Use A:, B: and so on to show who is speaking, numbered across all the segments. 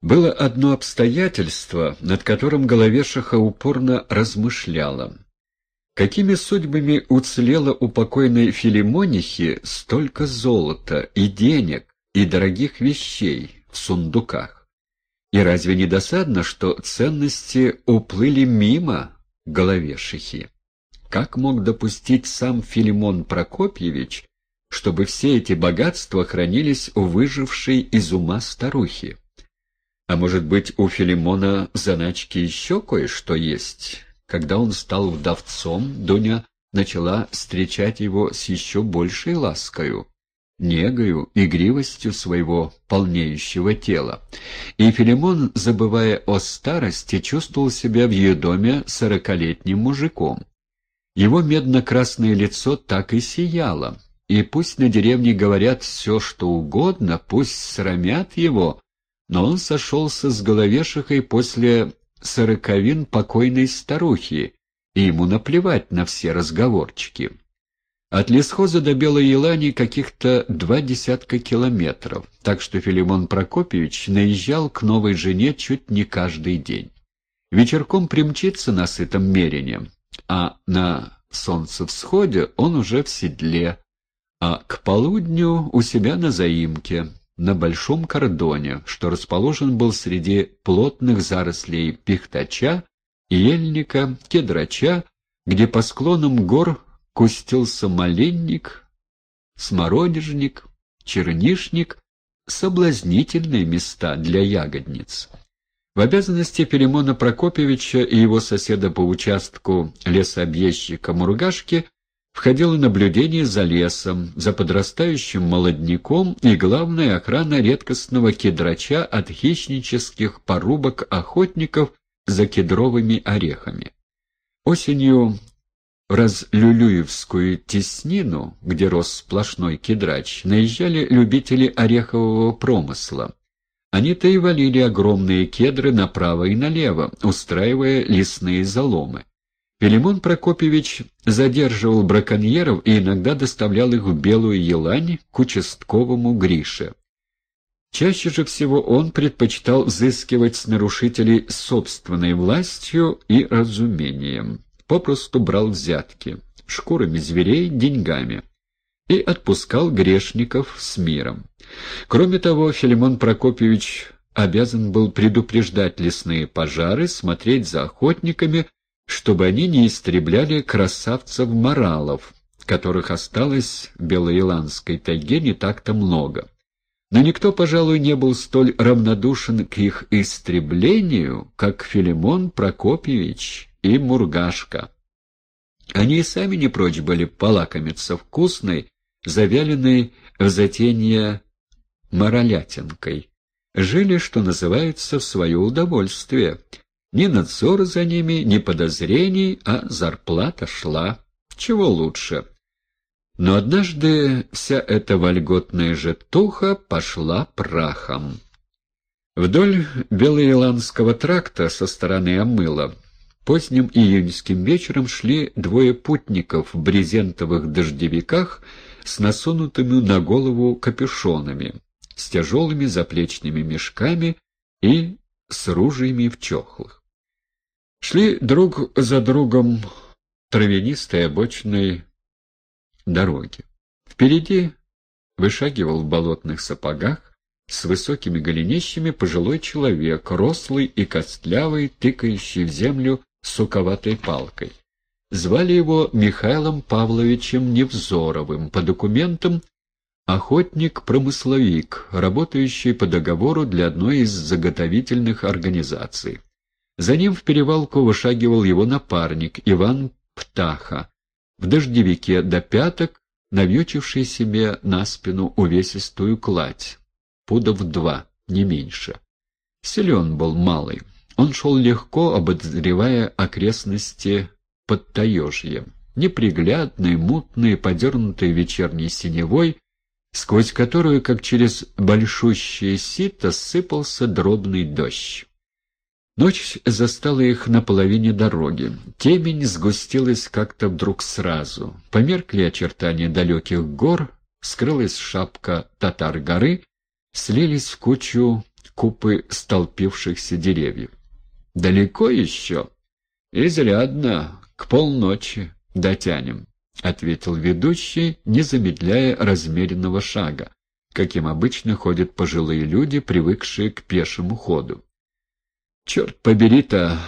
A: Было одно обстоятельство, над которым Головешиха упорно размышляла. Какими судьбами уцелело у покойной Филимонихи столько золота и денег и дорогих вещей в сундуках? И разве не досадно, что ценности уплыли мимо Головешихи? Как мог допустить сам Филимон Прокопьевич, чтобы все эти богатства хранились у выжившей из ума старухи? А может быть, у Филимона в заначке еще кое-что есть? Когда он стал вдовцом, Дуня начала встречать его с еще большей ласкою, негою, игривостью своего полнеющего тела. И Филимон, забывая о старости, чувствовал себя в ее доме сорокалетним мужиком. Его медно-красное лицо так и сияло, и пусть на деревне говорят все, что угодно, пусть срамят его, но он сошелся с головешихой после сороковин покойной старухи, и ему наплевать на все разговорчики. От лесхоза до Белой Елани каких-то два десятка километров, так что Филимон Прокопьевич наезжал к новой жене чуть не каждый день. Вечерком примчится на сытом мерине, а на солнцевсходе он уже в седле, а к полудню у себя на заимке, на большом кордоне, что расположен был среди плотных зарослей пихтача, ельника, кедрача, где по склонам гор кустился маленник, смородежник, чернишник, соблазнительные места для ягодниц. В обязанности Филимона Прокопьевича и его соседа по участку лесообъездчика Мургашки входило наблюдение за лесом, за подрастающим молодняком и, главная охрана редкостного кедрача от хищнических порубок охотников за кедровыми орехами. Осенью в Разлюлюевскую теснину, где рос сплошной кедрач, наезжали любители орехового промысла. Они-то и валили огромные кедры направо и налево, устраивая лесные заломы. Филимон Прокопьевич задерживал браконьеров и иногда доставлял их в Белую Елань к участковому Грише. Чаще же всего он предпочитал взыскивать с нарушителей собственной властью и разумением. Попросту брал взятки, шкурами зверей, деньгами. И отпускал грешников с миром. Кроме того, Филимон Прокопьевич обязан был предупреждать лесные пожары, смотреть за охотниками, чтобы они не истребляли красавцев-моралов, которых осталось в Белоиландской тайге не так-то много. Но никто, пожалуй, не был столь равнодушен к их истреблению, как Филимон Прокопьевич и Мургашка. Они и сами не прочь были полакомиться вкусной, завяленной в затенье моролятинкой. Жили, что называется, в свое удовольствие — ни надзора за ними, ни подозрений, а зарплата шла. Чего лучше? Но однажды вся эта вольготная жетуха пошла прахом. Вдоль Белоиландского тракта со стороны Амыла поздним июньским вечером шли двое путников в брезентовых дождевиках с насунутыми на голову капюшонами, с тяжелыми заплечными мешками и с ружьями в чохлах. Шли друг за другом травянистой обочиной дороги. Впереди вышагивал в болотных сапогах с высокими голенищами пожилой человек, рослый и костлявый, тыкающий в землю суковатой палкой. Звали его Михаилом Павловичем Невзоровым, по документам охотник-промысловик, работающий по договору для одной из заготовительных организаций. За ним в перевалку вышагивал его напарник Иван Птаха, в дождевике до пяток, навьючивший себе на спину увесистую кладь, пудов два, не меньше. Силен был малый. Он шел легко, обозревая окрестности под Таежьем. Неприглядные, мутные, подернутые вечерней синевой, сквозь которую, как через большущее сито, сыпался дробный дождь. Ночь застала их на половине дороги. Темень сгустилась как-то вдруг сразу. Померкли очертания далеких гор, скрылась шапка татар-горы, слились в кучу купы столпившихся деревьев. «Далеко еще?» «Изрядно, к полночи дотянем», — ответил ведущий, не замедляя размеренного шага, каким обычно ходят пожилые люди, привыкшие к пешему ходу. «Черт побери-то,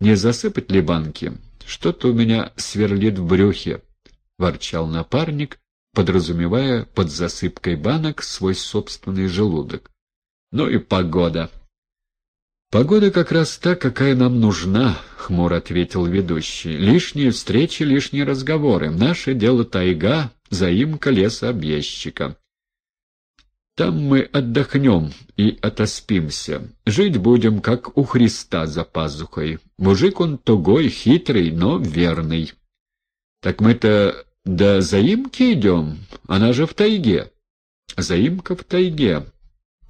A: не засыпать ли банки? Что-то у меня сверлит в брюхе», — ворчал напарник, подразумевая под засыпкой банок свой собственный желудок. «Ну и погода!» «Погода как раз та, какая нам нужна», — хмуро ответил ведущий. «Лишние встречи, лишние разговоры. Наше дело тайга, заимка лесообъездчика. Там мы отдохнем и отоспимся. Жить будем, как у Христа за пазухой. Мужик он тугой, хитрый, но верный. Так мы-то до заимки идем, она же в тайге. Заимка в тайге.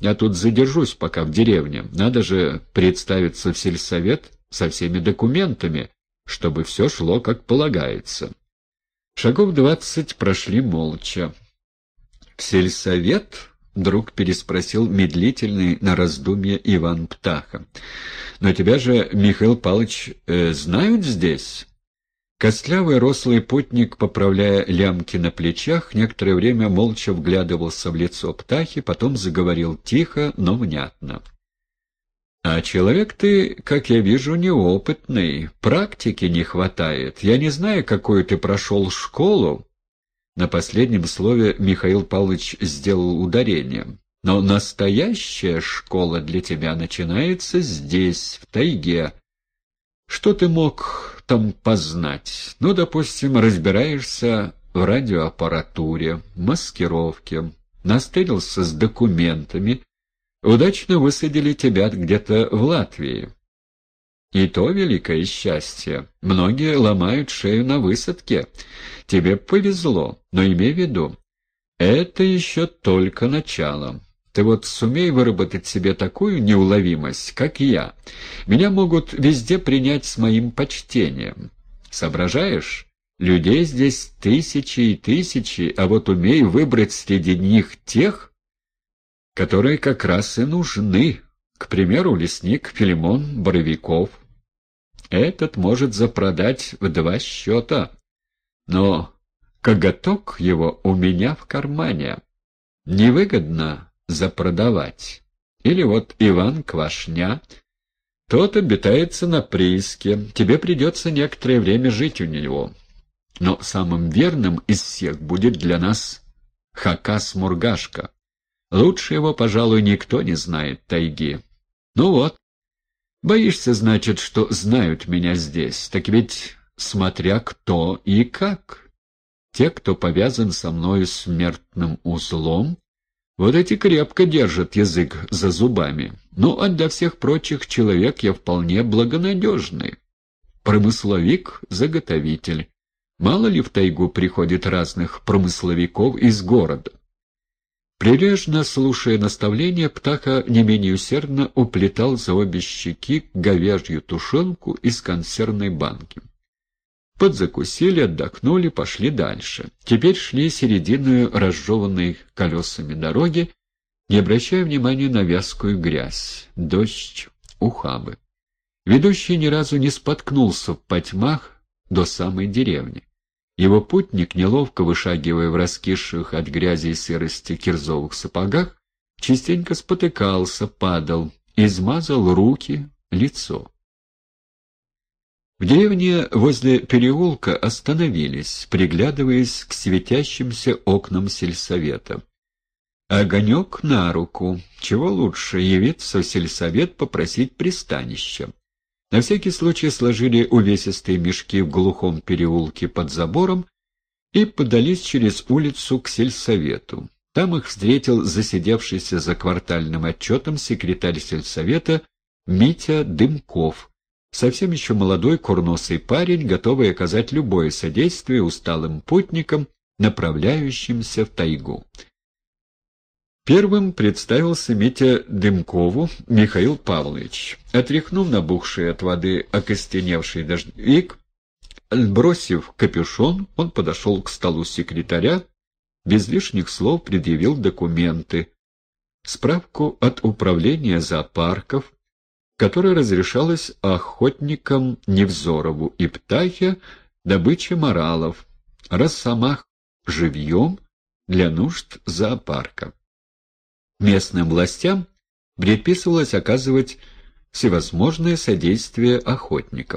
A: Я тут задержусь пока в деревне. Надо же представиться в сельсовет со всеми документами, чтобы все шло как полагается. Шагов двадцать прошли молча. В сельсовет Друг переспросил медлительный на раздумье Иван Птаха. «Но тебя же, Михаил Павлович, э, знают здесь?» Костлявый рослый путник, поправляя лямки на плечах, некоторое время молча вглядывался в лицо Птахи, потом заговорил тихо, но внятно. «А человек ты, как я вижу, неопытный, практики не хватает. Я не знаю, какую ты прошел школу, на последнем слове Михаил Павлович сделал ударение. «Но настоящая школа для тебя начинается здесь, в тайге. Что ты мог там познать? Ну, допустим, разбираешься в радиоаппаратуре, маскировке, настырился с документами, удачно высадили тебя где-то в Латвии. И то великое счастье. Многие ломают шею на высадке. Тебе повезло, но имей в виду, это еще только начало. Ты вот сумей выработать себе такую неуловимость, как я. Меня могут везде принять с моим почтением. Соображаешь? Людей здесь тысячи и тысячи, а вот умей выбрать среди них тех, которые как раз и нужны. К примеру, лесник Филимон Боровиков — этот может запродать в два счета. Но коготок его у меня в кармане. Невыгодно запродавать. Или вот Иван Квашня. Тот обитается на прииске. Тебе придется некоторое время жить у него. Но самым верным из всех будет для нас Хакас-Мургашка. Лучше его, пожалуй, никто не знает тайги. Ну вот, Боишься, значит, что знают меня здесь. Так ведь смотря кто и как. Те, кто повязан со мною смертным узлом, вот эти крепко держат язык за зубами. Ну, а для всех прочих человек я вполне благонадежный. Промысловик-заготовитель. Мало ли в тайгу приходит разных промысловиков из города. Прилежно слушая наставления, птаха не менее усердно уплетал за обе щеки говяжью тушенку из консервной банки. Подзакусили, отдохнули, пошли дальше. Теперь шли серединную разжеванной колесами дороги, не обращая внимания на вязкую грязь, дождь, ухабы. Ведущий ни разу не споткнулся в потьмах до самой деревни. Его путник, неловко вышагивая в раскисших от грязи и сырости кирзовых сапогах, частенько спотыкался, падал, измазал руки, лицо. В деревне возле переулка остановились, приглядываясь к светящимся окнам сельсовета. Огонек на руку. Чего лучше явиться в сельсовет попросить пристанища. На всякий случай сложили увесистые мешки в глухом переулке под забором и подались через улицу к сельсовету. Там их встретил засидевшийся за квартальным отчетом секретарь сельсовета Митя Дымков, совсем еще молодой курносый парень, готовый оказать любое содействие усталым путникам, направляющимся в тайгу. Первым представился Митя Дымкову Михаил Павлович. Отряхнув набухший от воды окостеневший дождевик, бросив капюшон, он подошел к столу секретаря, без лишних слов предъявил документы. справку от управления зоопарков, которой разрешалось охотникам Невзорову и Птахе добыча моралов, росомах живьем для нужд зоопарка. Местным властям предписывалось оказывать всевозможное содействие охотникам.